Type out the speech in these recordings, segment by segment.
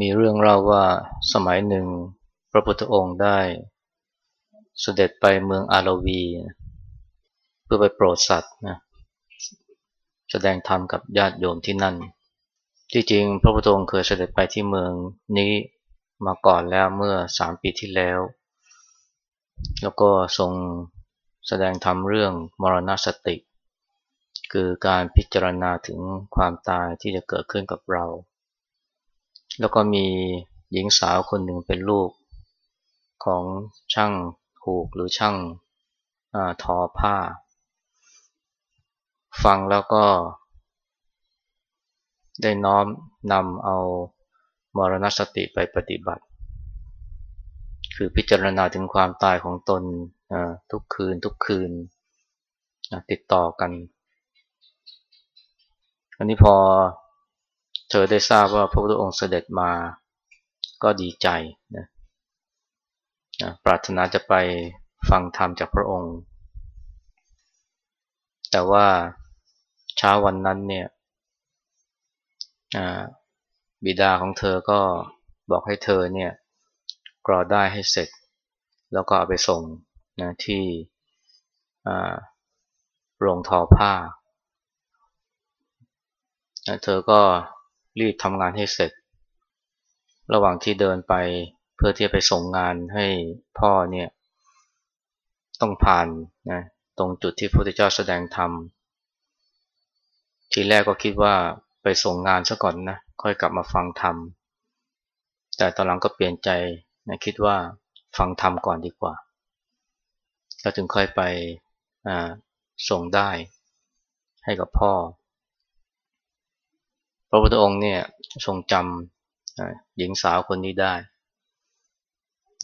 มีเรื่องเล่าว่าสมัยหนึ่งพระพุทธองค์ได้เสด็จไปเมืองอารวี เพื่อไปโปรดสัตว์นะแสดงธรรมกับญาติโยมที่นั่น ที่จริงพระพุทธองค์เคยเสด็จไปที่เมืองนี้มาก่อนแล้วเมื่อสามปีที่แล้ว แล้วก็ทรงแสดงธรรมเรื่องมรณสติ คือการพิจารณาถึงความตายที่จะเกิดขึ้นกับเรา แล้วก็มีหญิงสาวคนหนึ่งเป็นลูกของช่างผูกหรือช่างอทอผ้า ฟังแล้วก็ ได้น้อมนำเอามรณสติไปปฏิบัติ คือพิจารณาถึงความตายของตนทุกคืนทุกคืนติดต่อกัน อันนี้พอ เธอได้ทราบว่าพระพุทธองค์เสด็จมาก็ดีใจนะปรารถนาจะไปฟังธรรมจากพระองค์ แต่ว่าเช้าวันนั้นเนี่ยบิดาของเธอก็บอกให้เธอเนี่ยกรอได้ให้เสร็จ แล้วก็เอาไปส่งนะที่โรงทอผ้า เธอก็ รีบทำงานให้เสร็จ ระหว่างที่เดินไปเพื่อที่จะไปส่งงานให้พ่อเนี่ยต้องผ่านนะตรงจุดที่พระพุทธเจ้าแสดงธรรม ทีแรกก็คิดว่าไปส่งงานซะก่อนนะค่อยกลับมาฟังธรรม แต่ตอนหลังก็เปลี่ยนใจนะคิดว่าฟังธรรมก่อนดีกว่าแล้วถึงค่อยไปส่งได้ให้กับพ่อ พระพุทธองค์เนี่ยทรงจำหญิงสาวคนนี้ได้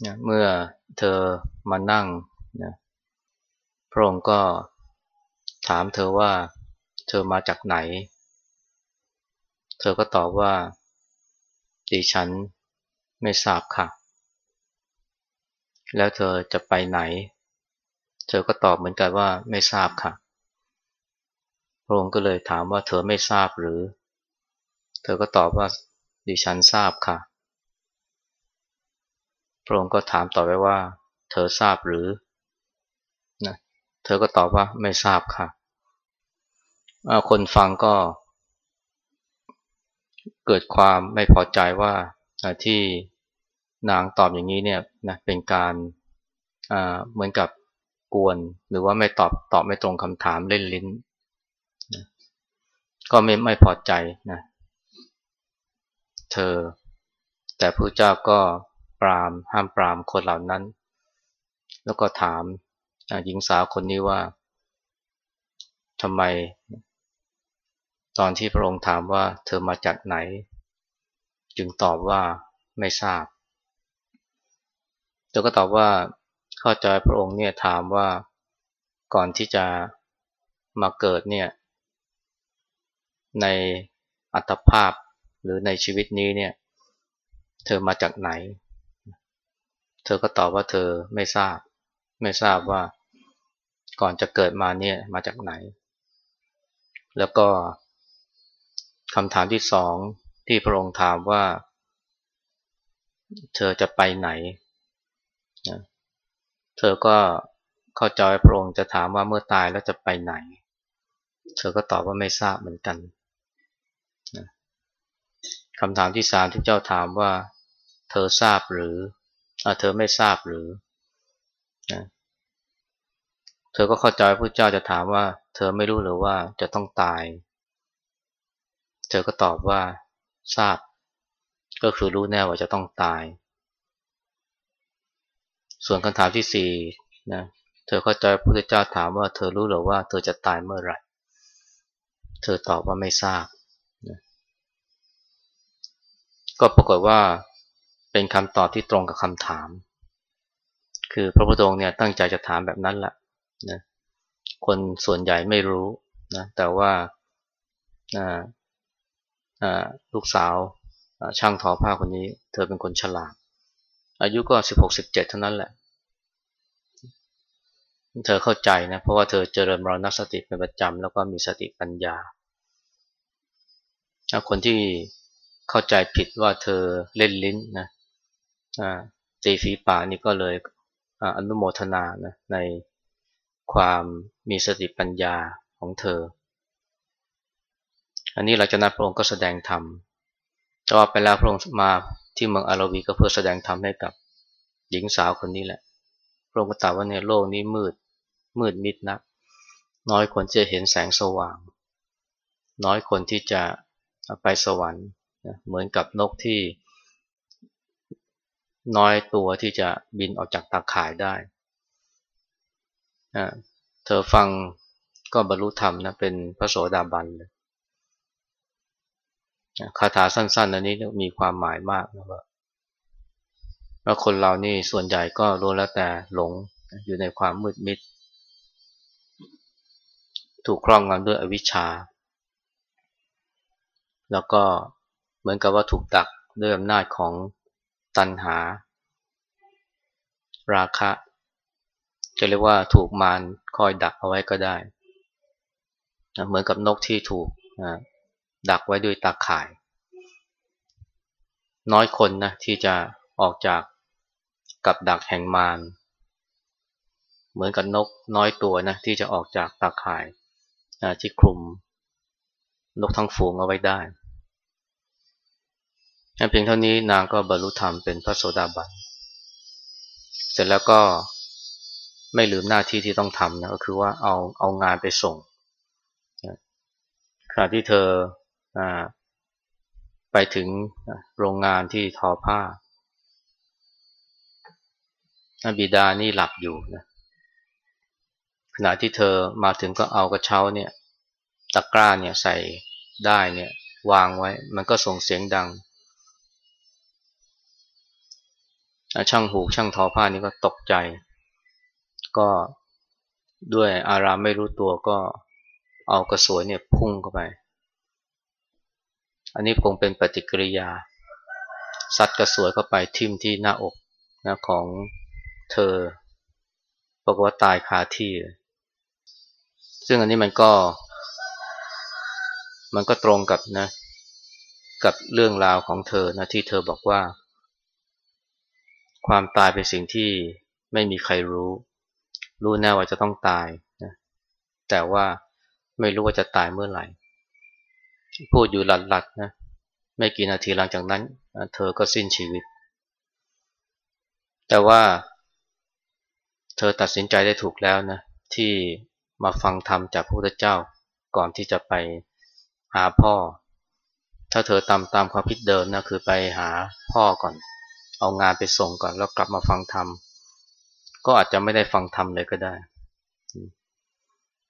นะเมื่อเธอมานั่งนะพระองค์ก็ถามเธอว่าเธอมาจากไหน เธอก็ตอบว่าดิฉันไม่ทราบค่ะ แล้วเธอจะไปไหน เธอก็ตอบเหมือนกันว่าไม่ทราบค่ะ พระองค์ก็เลยถามว่าเธอไม่ทราบหรือ เธอก็ตอบว่าดิฉันทราบค่ะ พระองค์ก็ถามต่อไปว่า เธอทราบหรือนะเธอก็ตอบว่าไม่ทราบค่ะ คนฟังก็ เกิดความไม่พอใจว่าที่นางตอบอย่างนี้เนี่ยนะเป็นการเหมือนกับกวน หรือว่าไม่ตอบตอบไม่ตรงคำถามเล่นลิ้นนะก็ไม่ไม่พอใจนะ เธอ แต่พระเจ้าก็ปรามห้ามปรามคนเหล่านั้น แล้วก็ถามหญิงสาวคนนี้ว่าทำไม ตอนที่พระองค์ถามว่าเธอมาจากไหน จึงตอบว่าไม่ทราบเธอก็ตอบว่าเข้าใจพระองค์เนี่ยถามว่าก่อนที่จะมาเกิดเนี่ยในอัตภาพ หรือในชีวิตนี้เนี่ย เธอมาจากไหน เธอก็ตอบว่าเธอไม่ทราบ ไม่ทราบว่าก่อนจะเกิดมาเนี่ยมาจากไหน แล้วก็คำถามที่สองที่พระองค์ถามว่า เธอจะไปไหนนะเธอก็เข้าใจพระองค์จะถามว่าเมื่อตายแล้วจะไปไหน เธอก็ตอบว่าไม่ทราบเหมือนกัน คำถามที่สามที่เจ้าถามว่า เธอทราบหรือเธอไม่ทราบหรือนะเธอก็เข้าใจพระเจ้าจะถามว่า เธอไม่รู้หรือว่าจะต้องตาย เธอก็ตอบว่า ทราบ ก็คือรู้แน่ว่าจะต้องตาย ส่วนคำถามที่สี่นะเธอเข้าใจพระพุทธเจ้าถามว่าเธอรู้หรือว่าเธอจะตายเมื่อไหร่ เธอตอบว่าไม่ทราบนะ ก็ปรากฏว่าเป็นคำตอบที่ตรงกับคำถาม คือพระพุทธองค์เนี่ยตั้งใจจะถามแบบนั้นแหละนะคนส่วนใหญ่ไม่รู้นะแต่ว่าลูกสาวช่างทอผ้าคนนี้ เธอเป็นคนฉลาด อายุก็สิบหกสิบเจ็ดเท่านั้นแหละ เธอเข้าใจนะ เพราะว่าเธอเจริญมรณสติเป็นประจำแล้วก็มีสติปัญญา คนที่ เข้าใจผิดว่าเธอเล่นลิ้นนะตีฝีปานี่ก็เลยอนุโมทนานะในความมีสติปัญญาของเธอ อันนี้หลังจากนั้นพระองค์ก็แสดงธรรมแต่ว่าไปแล้วพระองค์มาที่เมืองอาราวีก็เพื่อแสดงธรรมให้กับหญิงสาวคนนี้แหละ พระองค์ก็ตรัสว่าในโลกนี้มืดมืดมิดนัก น้อยคนจะเห็นแสงสว่าง น้อยคนที่จะไปสวรรค์ เหมือนกับนกที่น้อยตัวที่จะบินออกจากตาข่ายได้เธอฟังก็บรรลุธรรมนะเป็นพระโสดาบันเลยคาถาสั้นๆอันนี้มีความหมายมากนะว่าว่าคนเรานี่ส่วนใหญ่ก็รู้แล้วแต่หลงอยู่ในความมืดมิด ถูกครองงำด้วยอวิชชา แล้วก็ เหมือนกับว่าถูกดักด้วยอำนาจของตัณหา ราคะ จะเรียกว่าถูกมารคอยดักเอาไว้ก็ได้ เหมือนกับนกที่ถูกดักไว้ด้วยตาข่าย น้อยคนนะที่จะออกจากกับดักแห่งมารเหมือนกับนกน้อยตัวนะที่จะออกจากตาข่ายที่คลุมนกทั้งฝูงเอาไว้ได้ เพียงเท่านี้นางก็บรรลุธรรมเป็นพระโสดาบัน เสร็จแล้วก็ไม่ลืมหน้าที่ที่ต้องทำนะก็คือว่าเอาเอางานไปส่งขณะที่เธออไปถึงโรงงานที่ทอผ้าบิดานี่หลับอยู่นะขณะที่เธอมาถึงก็เอากระเช้าเนี่ยตะกร้าเนี่ยใส่ได้เนี่ยวางไว้ มันก็ส่งเสียงดัง ช่างหูช่างทอผ้านี่ก็ตกใจ ก็ด้วยอารามไม่รู้ตัวก็เอากระสวยเนี่ยพุ่งเข้าไป อันนี้คงเป็นปฏิกิริยาซัดกระสวยเข้าไปทิ่มที่หน้าอกนะของเธอปรากฏว่าตายคาที่ ซึ่งอันนี้มันก็ มันก็ตรงกับนะ กับเรื่องราวของเธอนะที่เธอบอกว่า ความตายเป็นสิ่งที่ไม่มีใครรู้ รู้แน่ว่าจะต้องตายนะแต่ว่าไม่รู้ว่าจะตายเมื่อไหร่ พูดอยู่หลัดๆนะไม่กี่นาทีหลังจากนั้น เธอก็สิ้นชีวิต แต่ว่า เธอตัดสินใจได้ถูกแล้วนะที่มาฟังธรรมจากพระพุทธเจ้าก่อนที่จะไปหาพ่อ ถ้าเธอตามตามความคิดเดิมนะคือไปหาพ่อก่อน เอางานไปส่งก่อนแล้วกลับมาฟังธรรมก็อาจจะไม่ได้ฟังธรรมเลยก็ได้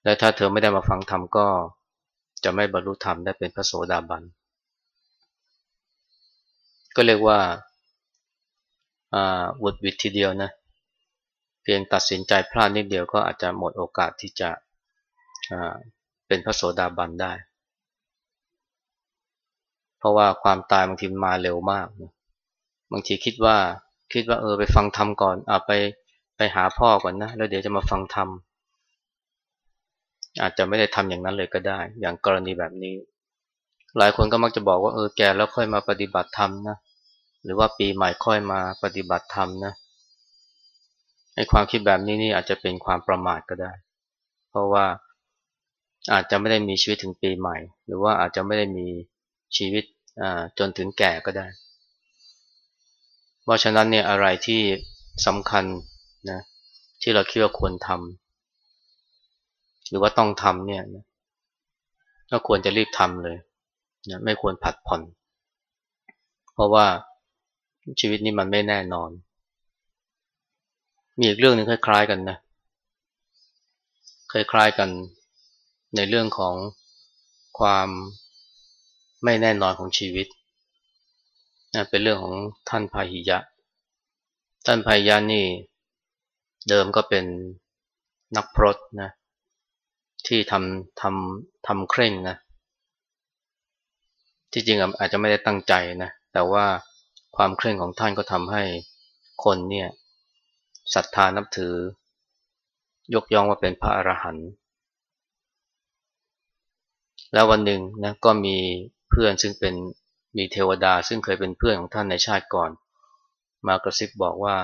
และถ้าเธอไม่ได้มาฟังธรรมก็จะไม่บรรลุธรรมได้เป็นพระโสดาบัน ก็เรียกว่าวุดวิดทีเดียวนะ เพียงตัดสินใจพลาดนิดเดียวก็อาจจะหมดโอกาสที่จะเป็นพระโสดาบันได้ เพราะว่าความตายบางทีมาเร็วมากนะ บางทีคิดว่าคิดว่าเออไปฟังธรรมก่อนอ่าไปไปหาพ่อก่อนนะแล้วเดี๋ยวจะมาฟังธรรมอาจจะไม่ได้ทำอย่างนั้นเลยก็ได้ อย่างกรณีแบบนี้ หลายคนก็มักจะบอกว่าเออแกแล้วค่อยมาปฏิบัติธรรมนะหรือว่าปีใหม่ค่อยมาปฏิบัติธรรมนะในความคิดแบบนี้นี่อาจจะเป็นความประมาทก็ได้ เพราะว่าอาจจะไม่ได้มีชีวิตถึงปีใหม่ หรือว่าอาจจะไม่ได้มีชีวิตจนถึงแก่ก็ได้ เพราะฉะนั้นเนี่ยอะไรที่สำคัญนะที่เราคิดว่าควรทำหรือว่าต้องทำเนี่ยก็ควรจะรีบทำเลยนะไม่ควรผัดผ่อน เพราะว่าชีวิตนี้มันไม่แน่นอน มีอีกเรื่องหนึ่งคล้าย ๆ กันนะคล้ายๆกันในเรื่องของความไม่แน่นอนของชีวิต นะเป็นเรื่องของท่านพาหิยะ ท่านพาหิยะนี่เดิมก็เป็นนักพรตนะที่ทำทำทำเคร่งนะที่จริงอาจจะไม่ได้ตั้งใจนะแต่ว่าความเคร่งของท่านก็ทำให้คนเนี่ยศรัทธานับถือ ยกย่องว่าเป็นพระอรหันต์แล้ววันหนึ่งนะก็มีเพื่อนซึ่งเป็น มีเทวดาซึ่งเคยเป็นเพื่อนของท่านในชาติก่อน มากระซิบบอกว่า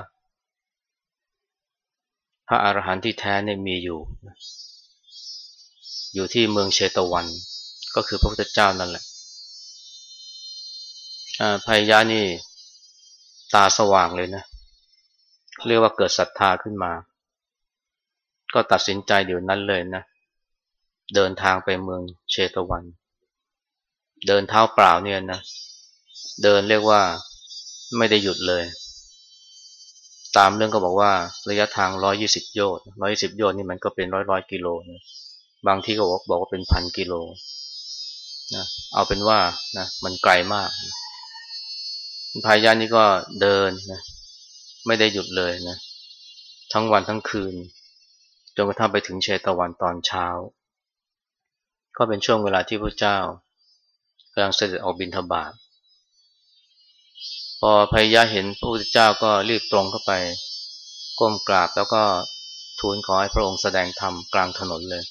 พระอรหันต์ที่แท้เนี่ยมีอยู่ อยู่ที่เมืองเชตวัน ก็คือพระพุทธเจ้านั่นแหละพายานี่ตาสว่างเลยนะ เรียกว่าเกิดศรัทธาขึ้นมา ก็ตัดสินใจเดี๋ยวนั้นเลยนะ เดินทางไปเมืองเชตวันเเดินเท้าเปล่าเนี่ยนะ เดินเรียกว่าไม่ได้หยุดเลย ตามเรื่องก็บอกว่าระยะทาง 120 โยชน์120 โยชน์นี่มันก็เป็นร้อยร้อยกิโลนะบางที่ก็บอกบอกว่าเป็นพันกิโลนะเอาเป็นว่านะมันไกลมากพายานี่ก็เดินนะไม่ได้หยุดเลยนะทั้งวันทั้งคืนจนกระทั่งไปถึงเชตวันตอนเช้า ก็เป็นช่วงเวลาที่พระเจ้า กำลังเสด็จออกบิณฑบาตพอพายาเห็นพระพุทธเจ้าก็รีบตรงเข้าไป ก้มกราบแล้วก็ทูลขอให้พระองค์แสดงธรรมกลางถนนเลย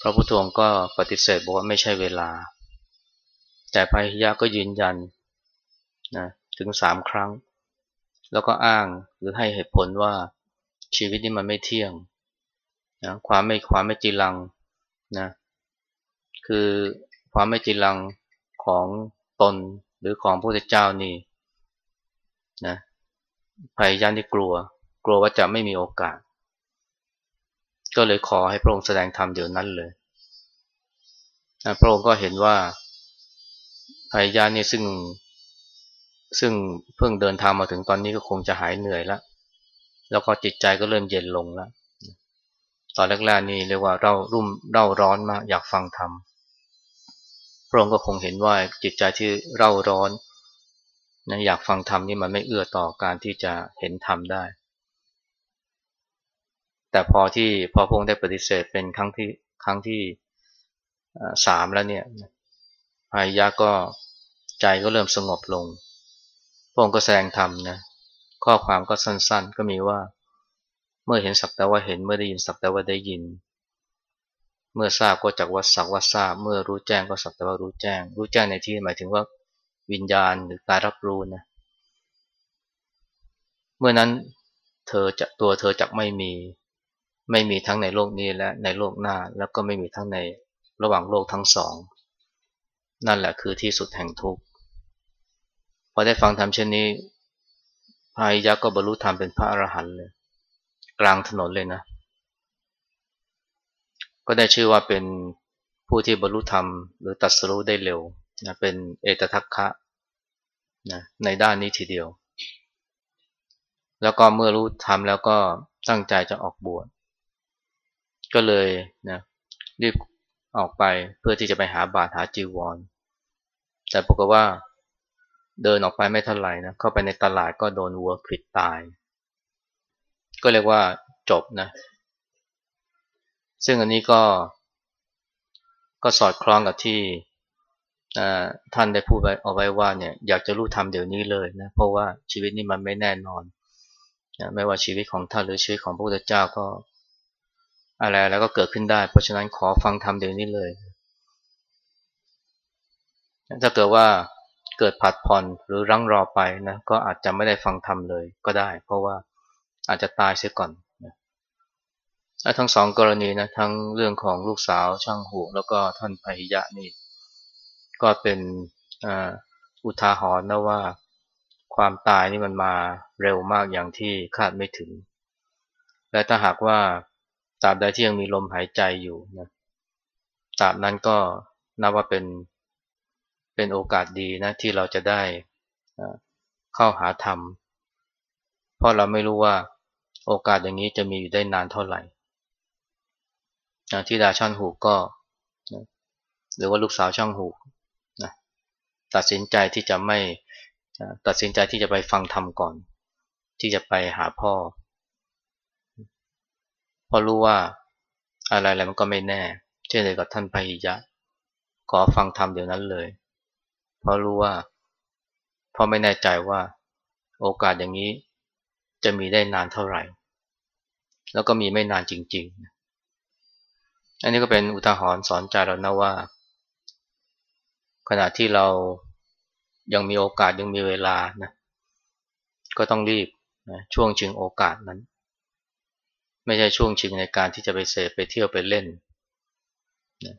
พระพุทธองค์ก็ปฏิเสธบอกว่าไม่ใช่เวลา แต่พายาก็ยืนยันนะถึงสามครั้ง แล้วก็อ้างหรือให้เหตุผลว่าชีวิตนี้มันไม่เที่ยงนะความไม่ความไม่จีรังนะคือ ความไม่จีรังของตนหรือของพระพุทธเจ้านี่นะพยายามที่กลัว กลัวว่าจะไม่มีโอกาส ก็เลยขอให้พระองค์แสดงธรรมเดี๋ยวนั้นเลยนะพระองค์ก็เห็นว่าพยายามนี่ซึ่งซึ่งเพิ่งเดินทางมาถึงตอนนี้ก็คงจะหายเหนื่อยแล้ว แล้วก็จิตใจก็เริ่มเย็นลงแล้ว ตอนแรกๆนี่เรียกว่าเรารุ่มเร่าร้อนมากอยากฟังธรรม ระองค์ก็คงเห็นว่าจิตใจที่เร่าร้อนนะอยากฟังธรรมนี่มันไม่เอื้อต่อการที่จะเห็นธรรมได้ แต่พอที่พอพระองค์ได้ปฏิเสธเป็นครั้งที่ครั้งที่สามแล้วเนี่ยพายะก็ใจก็เริ่มสงบลง พระองค์ก็แสดงธรรมนะข้อความก็สั้นๆ ก็มีว่า เมื่อเห็นสักแต่ว่าเห็นเมื่อได้ยินสักแต่ว่าได้ยิน เมื่อทราบก็จักว่าสักว่าทราบ เมื่อรู้แจ้งก็สักแต่ว่ารู้แจ้ง รู้แจ้งในที่หมายถึงว่าวิญญาณหรือการรับรู้นะเมื่อนั้นเธอจะตัวเธอจักไม่มี ไม่มีทั้งในโลกนี้และในโลกหน้าแล้วก็ไม่มีทั้งในระหว่างโลกทั้งสอง นั่นแหละคือที่สุดแห่งทุกข์พอได้ฟังธรรมเช่นนี้พายยักษ์ก็บรรลุธรรมเป็นพระอรหันต์เลย กลางถนนเลยนะ ก็ได้ชื่อว่าเป็นผู้ที่บรรลุธรรม หรือตัดสรู้ได้เร็วนะเป็นเอตทัคคะนะในด้านนี้ทีเดียว แล้วก็เมื่อรู้ธรรมแล้วก็ตั้งใจจะออกบวชก็เลยนะรีบออกไปเพื่อที่จะไปหาบาตรหาจีวร แต่ปรากฏว่าเดินออกไปไม่เท่าไหร่นะเข้าไปในตลาดก็โดนวัวขิดตาย ก็เรียกว่าจบนะ ซึ่งอันนี้ก็ก็สอดคล้องกับที่ท่านได้พูดไว้เอาไว้ว่าเนี่ยอยากจะรู้ทำเดี๋ยวนี้เลยนะเพราะว่าชีวิตนี้มันไม่แน่นอนนะไม่ว่าชีวิตของท่านหรือชีวิตของพระพุทธเจ้าก็ อะไรแล้วก็เกิดขึ้นได้ เพราะฉะนั้นขอฟังธรรมเดี๋ยวนี้เลยถ้าเกิดว่าเกิดผัดผ่อนหรือรั้งรอไปนะก็อาจจะไม่ได้ฟังธรรมเลยก็ได้ เพราะว่าอาจจะตายเสียก่อน นะทั้งสองกรณีนะทั้งเรื่องของลูกสาวช่างหูแล้วก็ท่านพหิยะนี่ก็เป็นอุทาหรณ์นะว่าความตายนี่มันมาเร็วมากอย่างที่คาดไม่ถึง และถ้าหากว่าตราบใดที่ยังมีลมหายใจอยู่นะตราบนั้นก็นับว่าเป็นเป็นโอกาสดีนะที่เราจะได้เข้าหาธรรม เพราะเราไม่รู้ว่าโอกาสอย่างนี้จะมีอยู่ได้นานเท่าไหร่ ที่ดาช่างหูก็ หรือว่าลูกสาวช่างหูนะตัดสินใจที่จะไม่ตัดสินใจที่จะไปฟังธรรมก่อน ที่จะไปหาพ่อเพราะรู้ว่าอะไรอะไรมันก็ไม่แน่ เช่นเดียวกับท่านพหิยะ ขอฟังธรรมเดี๋ยวนั้นเลย เพราะรู้ว่าเพราะไม่แน่ใจว่าโอกาสอย่างนี้จะมีได้นานเท่าไหร่ แล้วก็มีไม่นานจริง ๆ อันนี้ก็เป็นอุทาหรณ์สอนใจเรานะว่า ขณะที่เรายังมีโอกาสยังมีเวลานะก็ต้องรีบนะช่วงชิงโอกาสนั้น ไม่ใช่ช่วงชิงในการที่จะไปเสพไปเที่ยวไปเล่นนะ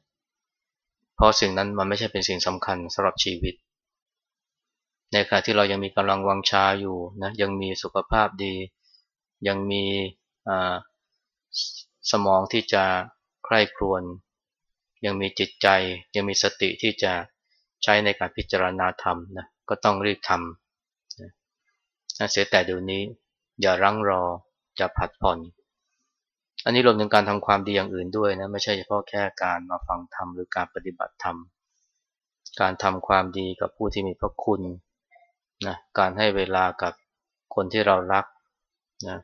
เพราะสิ่งนั้นมันไม่ใช่เป็นสิ่งสำคัญสำหรับชีวิต ในขณะที่เรายังมีกำลังวังชาอยู่นะยังมีสุขภาพดี ยังมีสมองที่จะ ใคร่ครวญยังมีจิตใจยังมีสติที่จะใช้ในการพิจารณาธรรมนะก็ต้องรีบทำนะเสียแต่เดี๋ยวนี้อย่ารั้งรออย่าผัดผ่อน อันนี้รวมถึงการทำความดีอย่างอื่นด้วยนะไม่ใช่เฉพาะแค่การมาฟังธรรมหรือการปฏิบัติธรรมการทำความดีกับผู้ที่มีพระคุณนะการให้เวลากับคนที่เรารักนะ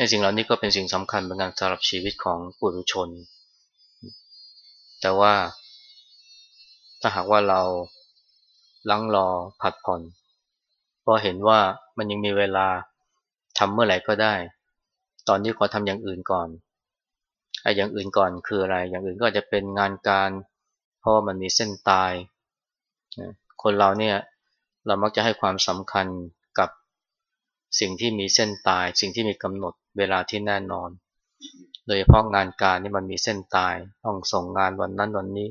ไอ้สิ่งเหล่านี้ก็เป็นสิ่งสำคัญเหมือนกันสำหรับชีวิตของปุถุชน แต่ว่าถ้าหากว่าเราลังรอผัดผ่อนเพราะเห็นว่ามันยังมีเวลาทำเมื่อไหร่ก็ได้ ตอนนี้ขอทำอย่างอื่นก่อนไอ้อย่างอื่นก่อนคืออะไร อย่างอื่นก็จะเป็นงานการ เพราะมันมีเส้นตาย คนเราเนี่ยเรามักจะให้ความสำคัญกับสิ่งที่มีเส้นตาย สิ่งที่มีกำหนด เวลาที่แน่นอน โดยเฉพาะงานการนี่มันมีเส้นตาย ต้องส่งงานวันนั้นวันนี้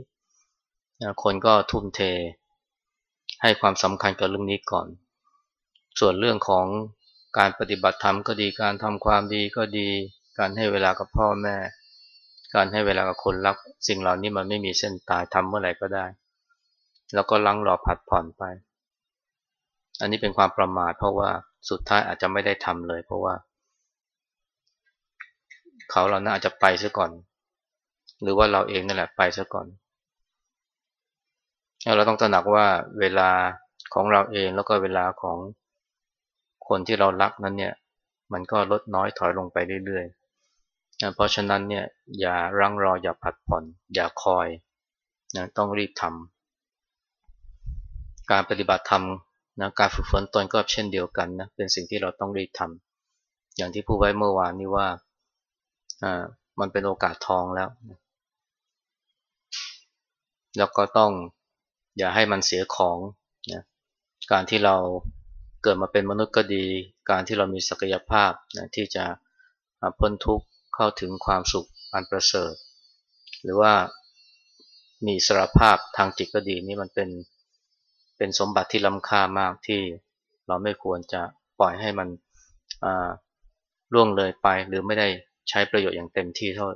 คนก็ทุ่มเท ให้ความสำคัญกับเรื่องนี้ก่อน ส่วนเรื่องของการปฏิบัติธรรมก็ดี การทำความดีก็ดี การให้เวลากับพ่อแม่ การให้เวลากับคนรัก สิ่งเหล่านี้มันไม่มีเส้นตายทำเมื่อไหร่ก็ได้ แล้วก็ลังรอผัดผ่อนไป อันนี้เป็นความประมาทเพราะว่าสุดท้ายอาจจะไม่ได้ทำเลย เพราะว่า เขาเราน่าจจะไปซะก่อน หรือว่าเราเองนั่นแหละไปซะก่อน เราต้องตระหนักว่าเวลาของเราเองแล้วก็เวลาของคนที่เรารักนั้นเนี่ย มันก็ลดน้อยถอยลงไปเรื่อยๆ เพราะฉะนั้นเนี่ยอย่ารังรออย่าผัดผ่อน อย่าคอยนะต้องรีบทำการปฏิบัติธรรมนะการฝึกฝนตนก็เช่นเดียวกันนะเป็นสิ่งที่เราต้องรีบทำอย่างที่พูดไว้เมื่อวานนี้ว่า มันเป็นโอกาสทองแล้ว แล้วก็ต้องอย่าให้มันเสียของนะการที่เราเกิดมาเป็นมนุษย์ก็ดี การที่เรามีศักยภาพนะที่จะพ้นทุกข์เข้าถึงความสุขอันประเสริฐ หรือว่ามีสารภาพทางจิตก็ดีนี่มันเป็นเป็นสมบัติที่ล้ำค่ามากที่เราไม่ควรจะปล่อยให้มันล่วงเลยไปหรือไม่ได้ ใช้ประโยชน์อย่างเต็มที่เท่า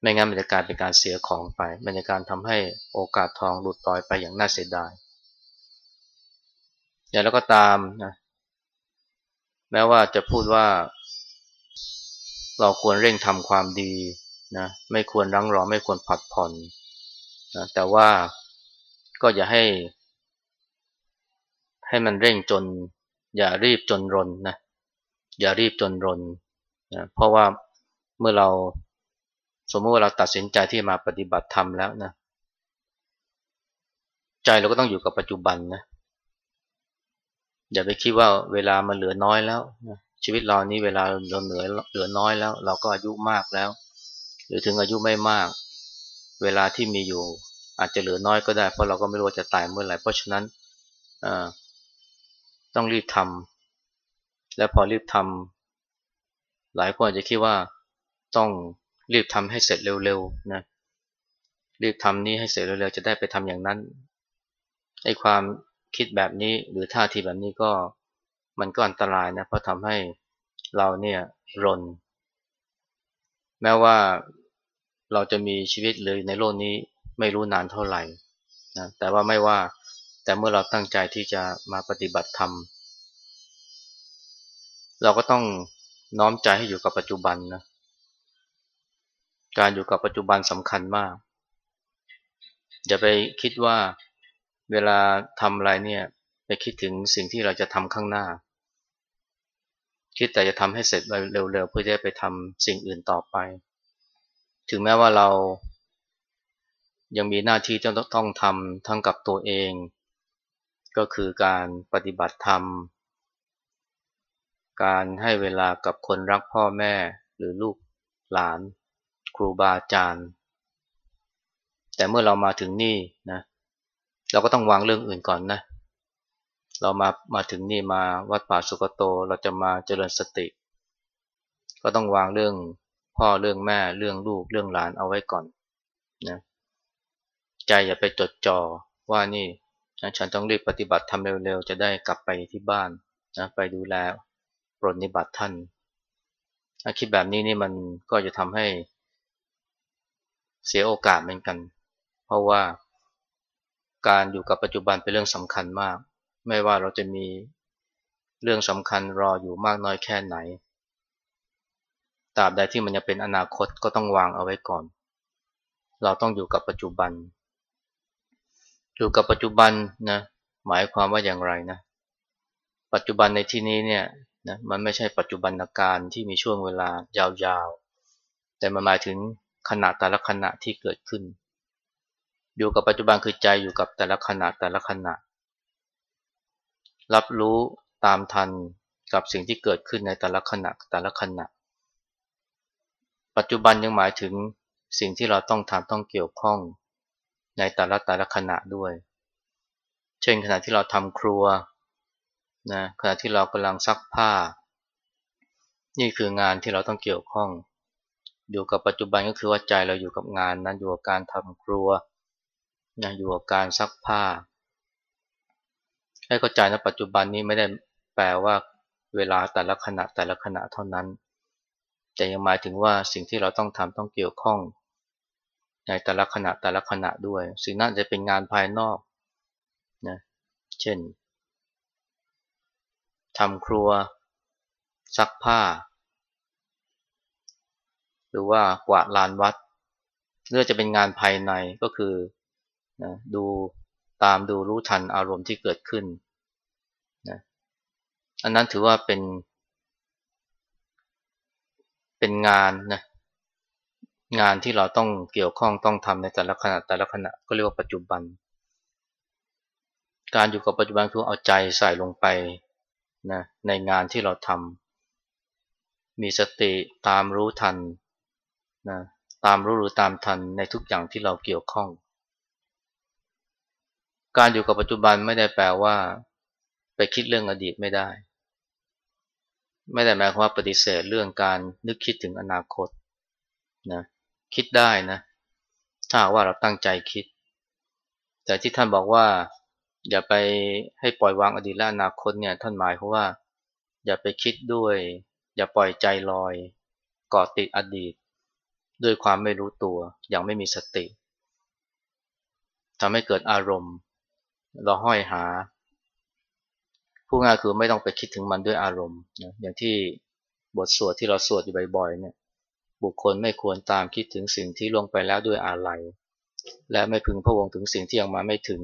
ไม่งั้นมันจะกลายเป็นการเสียของไปมันจะการทำให้โอกาสทองหลุดลอยไปอย่างน่าเสียดายอย่างแล้วก็ตามนะแม้ว่าจะพูดว่า เราควรเร่งทำความดีนะไม่ควรรังรอไม่ควรผัดผ่อนนะแต่ว่าก็อย่าให้ ให้มันเร่งจน อย่ารีบจนรนนะ อย่ารีบจนรนนะเพราะว่าเมื่อเราสมมติว่าเราตัดสินใจที่มาปฏิบัติธรรมแล้วนะใจเราก็ต้องอยู่กับปัจจุบันนะอย่าไปคิดว่าเวลามันเหลือน้อยแล้วนะชีวิตเรานี้เวลาเราเหลือเหลือน้อยแล้ว เราก็อายุมากแล้ว หรือถึงอายุไม่มาก เวลาที่มีอยู่ อาจจะเหลือน้อยก็ได้ เพราะเราก็ไม่รู้จะตายเมื่อไหร่เพราะฉะนั้นต้องรีบทำ และพอรีบทำหลายคนอาจจะคิดว่าต้องรีบทำให้เสร็จเร็วๆนะรีบทำนี้ให้เสร็จเร็วๆจะได้ไปทำอย่างนั้นไอ้ความคิดแบบนี้หรือท่าทีแบบนี้ก็มันก็อันตรายนะเพราะทำให้เราเนี่ยรน แม้ว่าเราจะมีชีวิตเลยในโลกนี้ไม่รู้นานเท่าไหร่นะแต่ว่าไม่ว่าแต่เมื่อเราตั้งใจที่จะมาปฏิบัติธรรม เราก็ต้องน้อมใจให้อยู่กับปัจจุบันนะ การอยู่กับปัจจุบันสำคัญมาก อย่าไปคิดว่าเวลาทำอะไรเนี่ย ไปคิดถึงสิ่งที่เราจะทำข้างหน้า คิดแต่จะทำให้เสร็จเร็วๆเพื่อจะไปทำสิ่งอื่นต่อไป ถึงแม้ว่าเรายังมีหน้าที่จะต้องทำทั้งกับตัวเอง ก็คือการปฏิบัติธรรม การให้เวลากับคนรักพ่อแม่หรือลูกหลาน ครูบาอาจารย์ แต่เมื่อเรามาถึงนี่นะเราก็ต้องวางเรื่องอื่นก่อนนะเรามามาถึงนี่มาวัดป่าสุกโตเราจะมาเจริญสติ ก็ต้องวางเรื่องพ่อเรื่องแม่เรื่องลูกเรื่องหลานเอาไว้ก่อนนะใจอย่าไปจดจ่อว่านี่นะฉันต้องรีบปฏิบัติทำเร็วๆ จะได้กลับไปที่บ้านนะไปดูแล ปรนนิบัติท่านถ้าคิดแบบนี้นี่มันก็จะทำให้เสียโอกาสเหมือนกัน เพราะว่าการอยู่กับปัจจุบันเป็นเรื่องสำคัญมาก ไม่ว่าเราจะมีเรื่องสำคัญรออยู่มากน้อยแค่ไหนตราบใดที่มันจะเป็นอนาคตก็ต้องวางเอาไว้ก่อน เราต้องอยู่กับปัจจุบัน อยู่กับปัจจุบันนะหมายความว่าอย่างไรนะ ปัจจุบันในที่นี้เนี่ย นะมันไม่ใช่ปัจจุบันการที่มีช่วงเวลายาวๆ แต่มันหมายถึงขณะแต่ละขณะที่เกิดขึ้น อยู่กับปัจจุบันคือใจอยู่กับแต่ละขณะแต่ละขณะ รับรู้ตามทันกับสิ่งที่เกิดขึ้นในแต่ละขณะแต่ละขณะ ปัจจุบันยังหมายถึงสิ่งที่เราต้องทำต้องเกี่ยวข้องในแต่ละแต่ละขณะด้วย เช่นขณะที่เราทำครัว นะขณะที่เรากำลังซักผ้า นี่คืองานที่เราต้องเกี่ยวข้อง อยู่กับปัจจุบันก็คือว่าใจเราอยู่กับงานนั้นอยู่กับการทำครัวนะอยู่กับการซักผ้า ให้เข้าใจนะปัจจุบันนี้ไม่ได้แปลว่าเวลาแต่ละขณะแต่ละขณะเท่านั้น แต่ยังหมายถึงว่าสิ่งที่เราต้องทำต้องเกี่ยวข้อง ในแต่ละขณะแต่ละขณะด้วย สิ่งนั้นจะเป็นงานภายนอกนะเช่น ทำครัว ซักผ้า หรือว่ากวาดลานวัดเรือจะเป็นงานภายในก็คือนะดูตามดูรู้ทันอารมณ์ที่เกิดขึ้นนะอันนั้นถือว่าเป็น เป็นงานนะงานที่เราต้องเกี่ยวข้องต้องทำในแต่ละขณะแต่ละขณะก็เรียกว่าปัจจุบัน การอยู่กับปัจจุบันคือเอาใจใส่ลงไป นะในงานที่เราทำมีสติตามรู้ทันนะตามรู้หรือตามทันในทุกอย่างที่เราเกี่ยวข้อง การอยู่กับปัจจุบันไม่ได้แปลว่า ไปคิดเรื่องอดีตไม่ได้ ไม่ได้หมายความว่าปฏิเสธเรื่องการนึกคิดถึงอนาคตนะคิดได้นะ ถ้าว่าเราตั้งใจคิด แต่ที่ท่านบอกว่า อย่าไปให้ปล่อยวางอดีตและอนาคตเนี่ยท่านหมายความว่า อย่าไปคิดด้วย อย่าปล่อยใจลอยเกาะติดอดีต ด้วยความไม่รู้ตัว อย่างไม่มีสติทำให้เกิดอารมณ์เราห้อยหาพูดง่ายคือไม่ต้องไปคิดถึงมันด้วยอารมณ์นะอย่างที่บทสวดที่เราสวดอยู่บ่อยๆเนี่ยบุคคลไม่ควรตามคิดถึงสิ่งที่ล่วงไปแล้วด้วยอาลัยและไม่พึงพะวงถึงสิ่งที่ยังมาไม่ถึง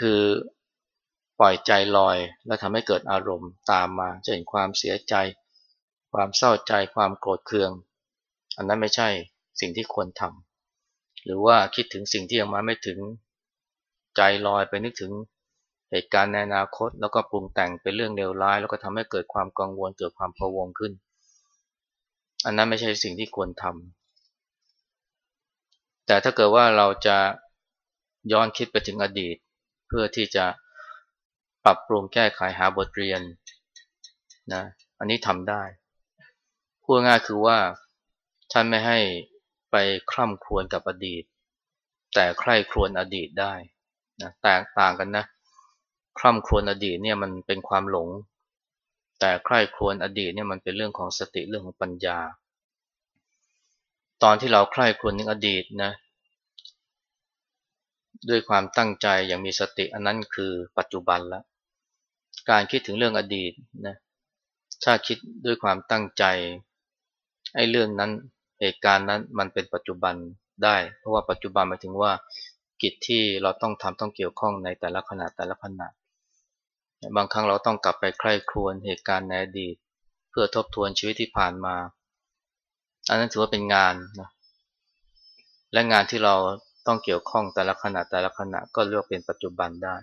คือปล่อยใจลอย แล้วทำให้เกิดอารมณ์ตามมาเช่นความเสียใจ ความเศร้าใจความโกรธเคือง อันนั้นไม่ใช่สิ่งที่ควรทำหรือว่าคิดถึงสิ่งที่ยังมาไม่ถึงใจลอยไปนึกถึงเหตุการณ์ในอนาคต แล้วก็ปรุงแต่งเป็นเรื่องเลวร้าย แล้วก็ทำให้เกิดความกังวลเกิดความพะวงขึ้น อันนั้นไม่ใช่สิ่งที่ควรทำแต่ถ้าเกิดว่าเราจะย้อนคิดไปถึงอดีต เพื่อที่จะปรับปรุงแก้ไขหาบทเรียนนะอันนี้ทำได้พูดง่ายคือว่าท่านไม่ให้ไปคร่ำครวญกับอดีต แต่ใคร่ครวญอดีตได้นะแตกต่างกันนะคร่ำครวญอดีตเนี่ยมันเป็นความหลง แต่ใคร่ครวญอดีตเนี่ยมันเป็นเรื่องของสติเรื่องของปัญญา ตอนที่เราใคร่ครวญถึงอดีตนะ ด้วยความตั้งใจอย่างมีสติอันนั้นคือปัจจุบันล้วการคิดถึงเรื่องอดีตนะถ้าคิดด้วยความตั้งใจไอ้เรื่องนั้นเหตุการณ์นั้นมันเป็นปัจจุบันได้ เพราะว่าปัจจุบันหมายถึงว่ากิจที่เราต้องทำต้องเกี่ยวข้องในแต่ละขณะแต่ละขณะบางครั้งเราต้องกลับไปใคร่ครวญเหตุการณ์ในอดีต เพื่อทบทวนชีวิตที่ผ่านมา อันนั้นถือว่าเป็นงานนะและงานที่เรา ต้องเกี่ยวข้องแต่ละขณะแต่ละขณะก็เรียกเป็นปัจจุบันได้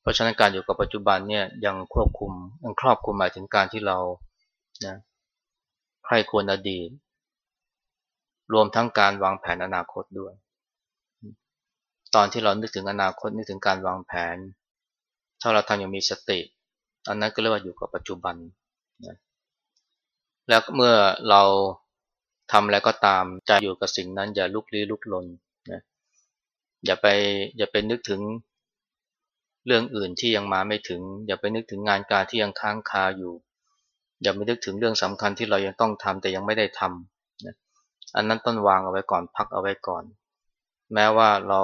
เพราะฉะนั้นการอยู่กับปัจจุบันเนี่ยยังควบคุมยังครอบคุมหมายถึงการที่เรานะใครควรอดีต รวมทั้งการวางแผนอนาคตด้วย ตอนที่เรานึกถึงอนาคตนึกถึงการวางแผน ถ้าเราทำอย่างมีสติ อันนั้นก็เรียกว่าอยู่กับปัจจุบันนะแล้วเมื่อเราทำแล้วก็ตามใจอยู่กับสิ่งนั้นอย่าลุกลี้ลุกลน อย่าไปอย่าไปนึกถึงเรื่องอื่นที่ยังมาไม่ถึง อย่าไปนึกถึงงานการที่ยังค้างคาอยู่ อย่าไปนึกถึงเรื่องสำคัญที่เรายังต้องทำแต่ยังไม่ได้ทำนะอันนั้นต้นวางเอาไว้ก่อนพักเอาไว้ก่อน แม้ว่าเรา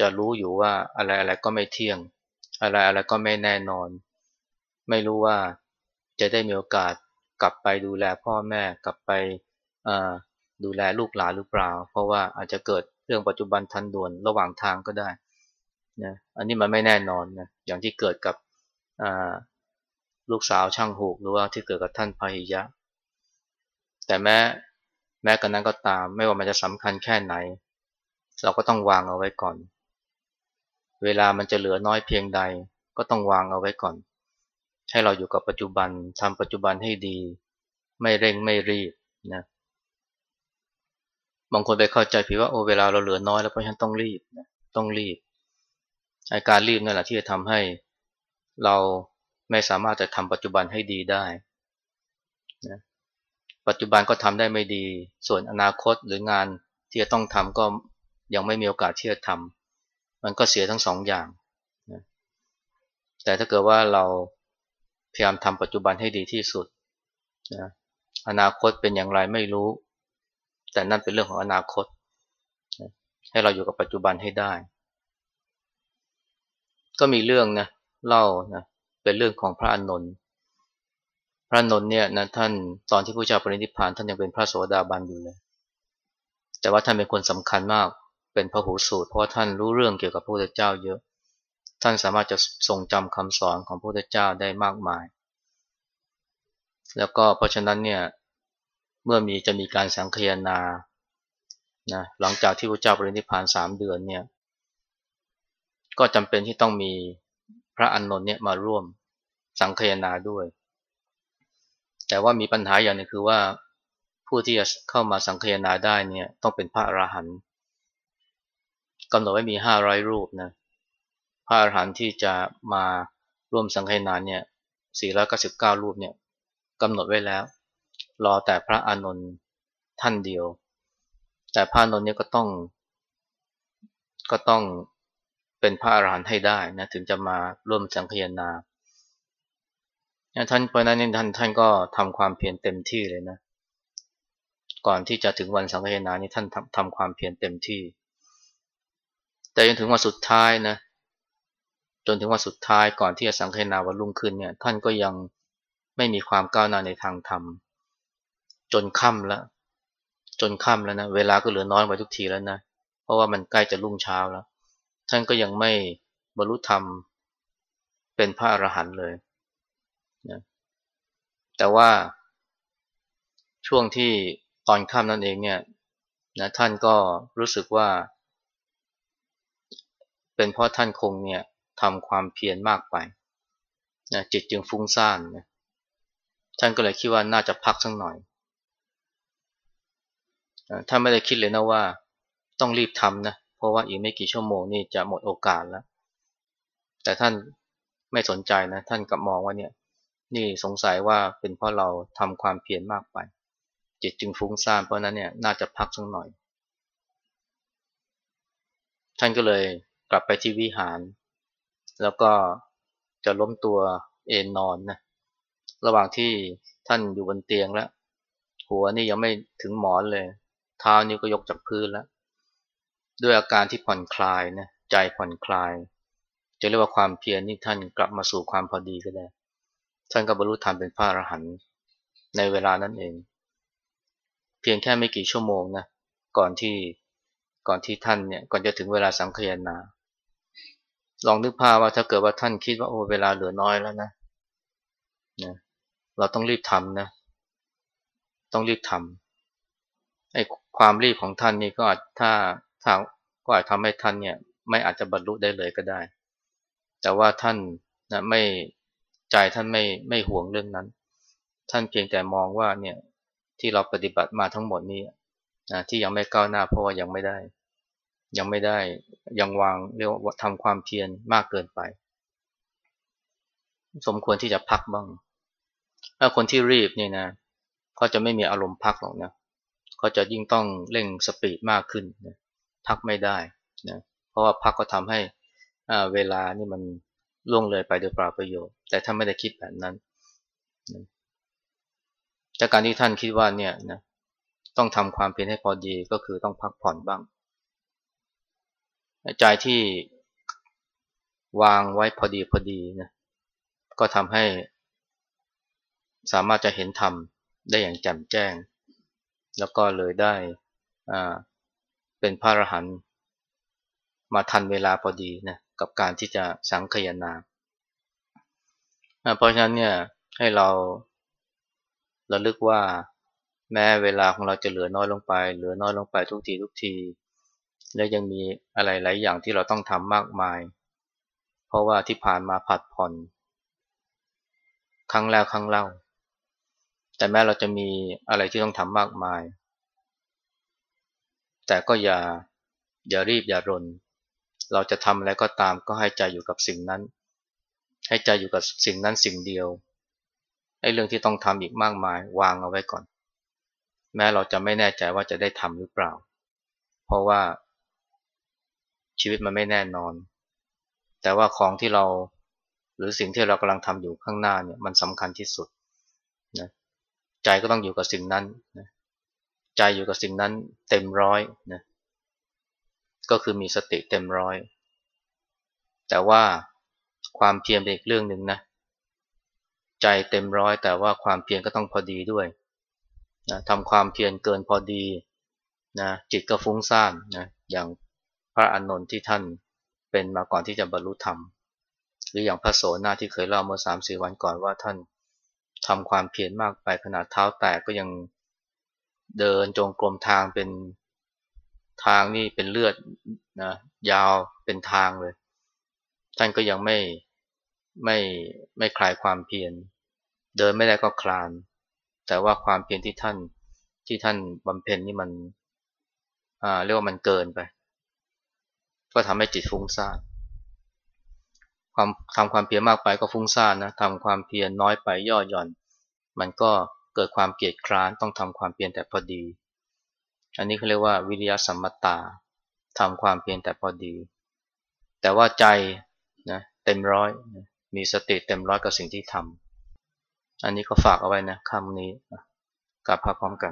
จะรู้อยู่ว่าอะไรอะไรก็ไม่เที่ยง อะไรอะไรก็ไม่แน่นอน ไม่รู้ว่าจะได้มีโอกาสกลับไปดูแลพ่อแม่กลับไปดูแลลูกหลานหรือเปล่า เพราะว่าอาจจะเกิด เรื่องปัจจุบันทันด่วนระหว่างทางก็ได้นะอันนี้มันไม่แน่นอนนะอย่างที่เกิดกับลูกสาวช่างหูกหรือว่าที่เกิดกับท่านพาหิยะ แต่แม้แม้กันนั้นก็ตาม ไม่ว่ามันจะสำคัญแค่ไหน เราก็ต้องวางเอาไว้ก่อน เวลามันจะเหลือน้อยเพียงใด ก็ต้องวางเอาไว้ก่อน ให้เราอยู่กับปัจจุบันทำปัจจุบันให้ดี ไม่เร่งไม่รีบนะ บางคนไปเข้าใจผิดว่าโอ้เวลาเราเหลือน้อยแล้วเพราะฉันต้องรีบต้องรีบอาการรีบนั่นแหละที่จะทำให้เราไม่สามารถจะทำปัจจุบันให้ดีได้นะปัจจุบันก็ทำได้ไม่ดี ส่วนอนาคตหรืองานที่จะต้องทำก็ยังไม่มีโอกาสที่จะทำมันก็เสียทั้งสองอย่างนะแต่ถ้าเกิดว่าเราพยายามทำปัจจุบันให้ดีที่สุดนะอนาคตเป็นอย่างไรไม่รู้ แต่นั่นเป็นเรื่องของอนาคต ให้เราอยู่กับปัจจุบันให้ได้ ก็มีเรื่องนะเล่านะเป็นเรื่องของพระอานนท์พระอนนท์เนี่ยนะท่านตอนที่พระเจ้าปรินิพพานท่านยังเป็นพระโสดาบันอยู่เลยแต่ว่าท่านเป็นคนสำคัญมากเป็นพระหูสูตร เพราะท่านรู้เรื่องเกี่ยวกับพระพุทธเจ้าเยอะ ท่านสามารถจะทรงจำคำสอนของพระพุทธเจ้าได้มากมาย แล้วก็เพราะฉะนั้นเนี่ย เมื่อมีจะมีการสังคยนานะหลังจากที่พระเจ้าปรินิพพานสามเดือนเนี่ย ก็จำเป็นที่ต้องมีพระอานนท์เนี่ยมาร่วมสังคยนาด้วย แต่ว่ามีปัญหาอย่างนึงคือว่าผู้ที่จะเข้ามาสังคยนาได้เนี่ยต้องเป็นพระอรหันต์กำหนดไว้มีห้าร้อยรูปนะพระอรหันต์ที่จะมาร่วมสังคยนาเนี่ยสี่ร้อยเก้าสิบเก้ารูปเนี่ยกำหนดไว้แล้ว รอแต่พระอานนท์ท่านเดียว แต่พระอานนท์เนี่ยก็ต้อง ก็ต้องเป็นพระอรหันต์ให้ได้นะถึงจะมาร่วมสังคยนาท่านเพราะนั้นท่านท่านก็ทำความเพียรเต็มที่เลยนะ ก่อนที่จะถึงวันสังฆนานี่ท่านทำทำความเพียรเต็มที่ แต่จนถึงวันสุดท้ายนะจนถึงวันสุดท้ายก่อนที่จะสังฆนาวันรุ่งขึ้นเนี่ย ท่านก็ยังไม่มีความก้าวหน้าในทางธรรม จนค่ำแล้ว จนค่ำแล้วนะ เวลาก็เหลือน้อยไปทุกทีแล้วนะ เพราะว่ามันใกล้จะรุ่งเช้าแล้ว ท่านก็ยังไม่บรรลุธรรม เป็นพระอรหันต์เลยนะแต่ว่า ช่วงที่ตอนค่ำนั่นเองเนี่ยนะท่านก็รู้สึกว่า เป็นเพราะท่านคงเนี่ยทำความเพียรมากไปนะจิตจึงฟุ้งซ่านนะท่านก็เลยคิดว่าน่าจะพักสักหน่อย ท่าไม่ได้คิดเลยนะว่าต้องรีบทำนะเพราะว่าอีกไม่กี่ชั่วโมงนี่จะหมดโอกาสแล้ว แต่ท่านไม่สนใจนะ ท่านกลับมองว่าเนี่ย นี่สงสัยว่าเป็นเพราะเราทำความเพียรมากไป จิตจึงฟุ้งซ่านเพราะนั้นเนี่ยน่าจะพักสักหน่อย ท่านก็เลยกลับไปที่วิหาร แล้วก็จะล้มตัวเอนนอนนะระหว่างที่ท่านอยู่บนเตียงแล้ว หัวนี่ยังไม่ถึงหมอนเลย เท้านี่ก็ยกจากพื้นแล้ว ด้วยอาการที่ผ่อนคลายนะใจผ่อนคลาย จะเรียกว่าความเพียรนี่ท่านกลับมาสู่ความพอดีก็ได้ ท่านก็บรรลุธรรมเป็นพระอรหันต์ในเวลานั้นเอง เพียงแค่ไม่กี่ชั่วโมงนะก่อนที่ก่อนที่ท่านเนี่ยก่อนจะถึงเวลาสังเคียนา ลองนึกภาพว่าถ้าเกิดว่าท่านคิดว่าโอ้เวลาเหลือน้อยแล้วนะนะเราต้องรีบทำนะ ต้องรีบทำ ไอ้ความรีบของท่านนี่ก็อาจถ้าถ้าก็อาจทำให้ท่านเนี่ยไม่อาจจะบรรลุได้เลยก็ได้ แต่ว่าท่านนะไม่ใจท่านไม่ไม่ห่วงเรื่องนั้น ท่านเพียงแต่มองว่าเนี่ยที่เราปฏิบัติมาทั้งหมดนี้นะที่ยังไม่ก้าวหน้าเพราะว่ายังไม่ได้ ยังไม่ได้ยังวางเรียกว่าทำความเพียรมากเกินไป สมควรที่จะพักบ้างถ้าคนที่รีบนี่นะก็จะไม่มีอารมณ์พักหรอกนะ ก็จะยิ่งต้องเร่งสปีดมากขึ้นนะพักไม่ได้นะเพราะว่าพักก็ทำให้เวลานี่มันล่วงเลยไปโดยเปล่าประโยชน์ แต่ถ้านไม่ได้คิดแบบนั้นจากการที่ท่านคิดว่าเนี่ยนะต้องทำความเพียรให้พอดีก็คือต้องพักผ่อนบ้างใจที่วางไว้พอดีพอดีนะก็ทำให้สามารถจะเห็นธรรมได้อย่างแจ่มแจ้ง แล้วก็เลยได้เป็นพระอรหันต์มาทันเวลาพอดีนะกับการที่จะสังคยนา เพราะฉะนั้นเนี่ยให้เราระลึกว่าแม้เวลาของเราจะเหลือน้อยลงไป เหลือน้อยลงไปทุกทีทุกที และยังมีอะไรหลายอย่างที่เราต้องทำมากมาย เพราะว่าที่ผ่านมาผัดผ่อน ครั้งแล้วครั้งเล่า แต่แม้เราจะมีอะไรที่ต้องทำมากมาย แต่ก็อย่าอย่ารีบอย่ารน เราจะทำอะไรก็ตามก็ให้ใจอยู่กับสิ่งนั้น ให้ใจอยู่กับสิ่งนั้นสิ่งเดียวไอ้เรื่องที่ต้องทำอีกมากมาย วางเอาไว้ก่อน แม้เราจะไม่แน่ใจว่าจะได้ทำหรือเปล่า เพราะว่าชีวิตมันไม่แน่นอน แต่ว่าของที่เราหรือสิ่งที่เรากำลังทำอยู่ข้างหน้าเนี่ยมันสำคัญที่สุด ใจก็ต้องอยู่กับสิ่งนั้นนะใจอยู่กับสิ่งนั้นเต็มร้อยนะก็คือมีสติเต็มร้อย แต่ว่าความเพียรเป็นอีกเรื่องหนึ่งนะใจเต็มร้อย แต่ว่าความเพียรก็ต้องพอดีด้วยนะทำความเพียรเกินพอดีนะจิตก็ฟุ้งซ่านนะอย่างพระอานนท์ที่ท่านเป็นมาก่อนที่จะบรรลุธรรม หรืออย่างพระโสนาที่เคยเล่าเมื่อสามสี่วันก่อนว่าท่าน ทำความเพียรมากไปขนาดเท้าแตกก็ยังเดินจงกรมทางเป็นทางนี่เป็นเลือดนะยาวเป็นทางเลย ท่านก็ยังไม่ไม่ไม่คลายความเพียร เดินไม่ได้ก็คลาน แต่ว่าความเพียรที่ท่านที่ท่านบำเพ็ญนี่มันอ่าเรียกว่ามันเกินไป ก็ทำให้จิตฟุ้งซ่าน ความทำความเพียรมากไปก็ฟุ้งซ่านนะทำความเพียรน้อยไปย่อหย่อน มันก็เกิดความเกียดคร้านต้องทำความเพียรแต่พอดี อันนี้เขาเรียกว่าวิริยะสัมมตาทำความเพียรแต่พอดี แต่ว่าใจนะเต็มร้อยมีสติเต็มร้อยกับสิ่งที่ทำอันนี้ก็ฝากเอาไว้นะคำนี้กับพระพร้อมกัน